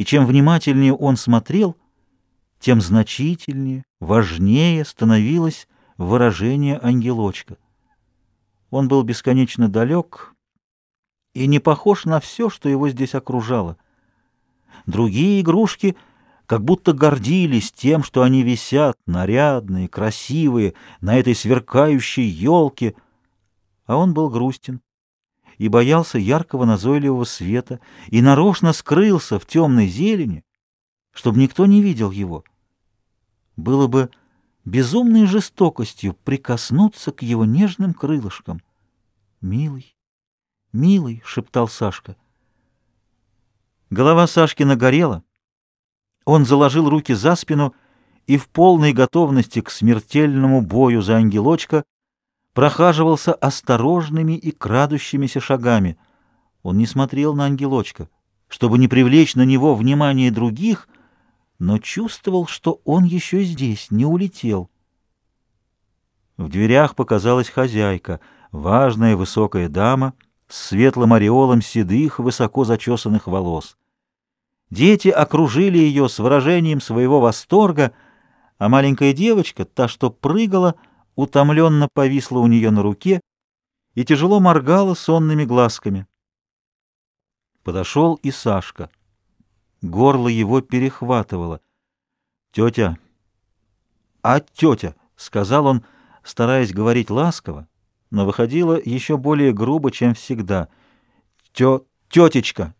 и чем внимательнее он смотрел, тем значительнее, важнее становилось выражение ангелочка. Он был бесконечно далек и не похож на все, что его здесь окружало. Другие игрушки как будто гордились тем, что они висят, нарядные, красивые, на этой сверкающей елке, а он был грустен и боялся яркого назойливого света, и нарочно скрылся в темной зелени, чтобы никто не видел его. Было бы безумной жестокостью прикоснуться к его нежным крылышкам. «Милый, милый!» — шептал Сашка. Голова Сашки нагорела. Он заложил руки за спину и в полной готовности к смертельному бою за ангелочка прохаживался осторожными и крадущимися шагами. Он не смотрел на ангелочка, чтобы не привлечь на него внимание других, но чувствовал, что он еще здесь, не улетел. В дверях показалась хозяйка, важная высокая дама с светлым ореолом седых, высоко зачесанных волос. Дети окружили ее с выражением своего восторга, а маленькая девочка, та, что прыгала, — утомленно повисла у нее на руке и тяжело моргала сонными глазками. Подошел и Сашка. Горло его перехватывало. «Тетя!» «А тетя!» — сказал он, стараясь говорить ласково, но выходило еще более грубо, чем всегда. «Тё... тетечка!»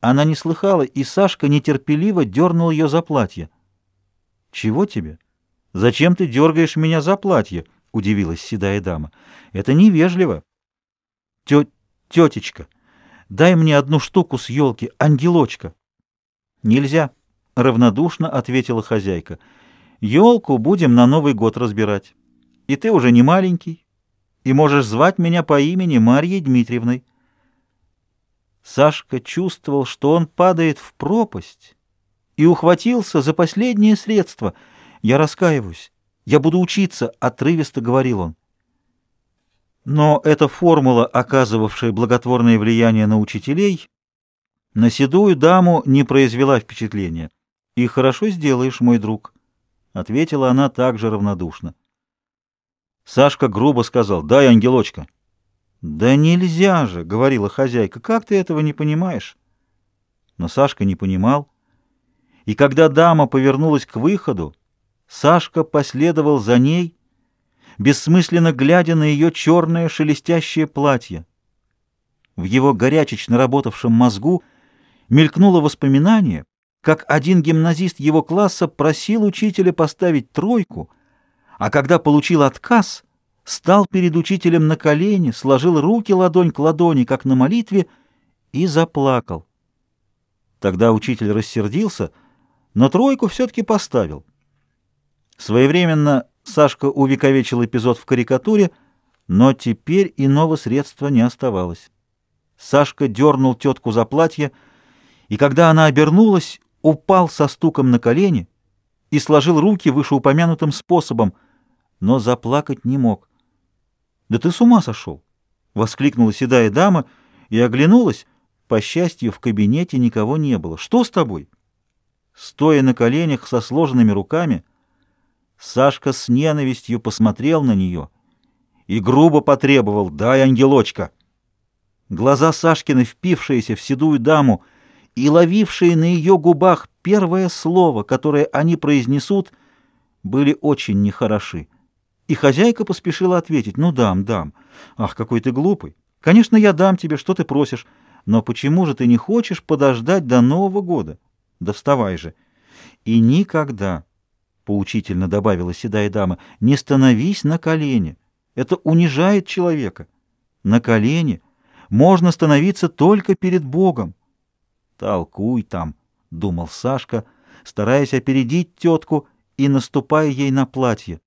Она не слыхала, и Сашка нетерпеливо дернул ее за платье. «Чего тебе? Зачем ты дергаешь меня за платье?» — удивилась седая дама. — Это невежливо. — Тё... Тетечка, дай мне одну штуку с елки, ангелочка. — Нельзя, — равнодушно ответила хозяйка. — Елку будем на Новый год разбирать. И ты уже не маленький, и можешь звать меня по имени Марьей Дмитриевной. Сашка чувствовал, что он падает в пропасть, и ухватился за последнее средство. Я раскаиваюсь. Я буду учиться, — отрывисто говорил он. Но эта формула, оказывавшая благотворное влияние на учителей, на седую даму не произвела впечатления. «И хорошо сделаешь, мой друг», — ответила она также равнодушно. Сашка грубо сказал, «Дай, ангелочка». «Да нельзя же», — говорила хозяйка, — «как ты этого не понимаешь?» Но Сашка не понимал. И когда дама повернулась к выходу, Сашка последовал за ней, бессмысленно глядя на ее черное шелестящее платье. В его горячечно работавшем мозгу мелькнуло воспоминание, как один гимназист его класса просил учителя поставить тройку, а когда получил отказ, стал перед учителем на колени, сложил руки ладонь к ладони, как на молитве, и заплакал. Тогда учитель рассердился, но тройку все-таки поставил. Своевременно Сашка увековечил эпизод в карикатуре, но теперь иного средства не оставалось. Сашка дернул тетку за платье, и когда она обернулась, упал со стуком на колени и сложил руки вышеупомянутым способом, но заплакать не мог. «Да ты с ума сошел!» — воскликнула седая дама и оглянулась. По счастью, в кабинете никого не было. «Что с тобой?» Стоя на коленях со сложенными руками, — Сашка с ненавистью посмотрел на нее и грубо потребовал «Дай, ангелочка!». Глаза Сашкины, впившиеся в седую даму и ловившие на ее губах первое слово, которое они произнесут, были очень нехороши. И хозяйка поспешила ответить «Ну дам, дам. Ах, какой ты глупый! Конечно, я дам тебе, что ты просишь, но почему же ты не хочешь подождать до Нового года? Да вставай же!» И никогда поучительно добавила седая дама, не становись на колени. Это унижает человека. На колени можно становиться только перед Богом. Толкуй там, думал Сашка, стараясь опередить тетку и наступая ей на платье.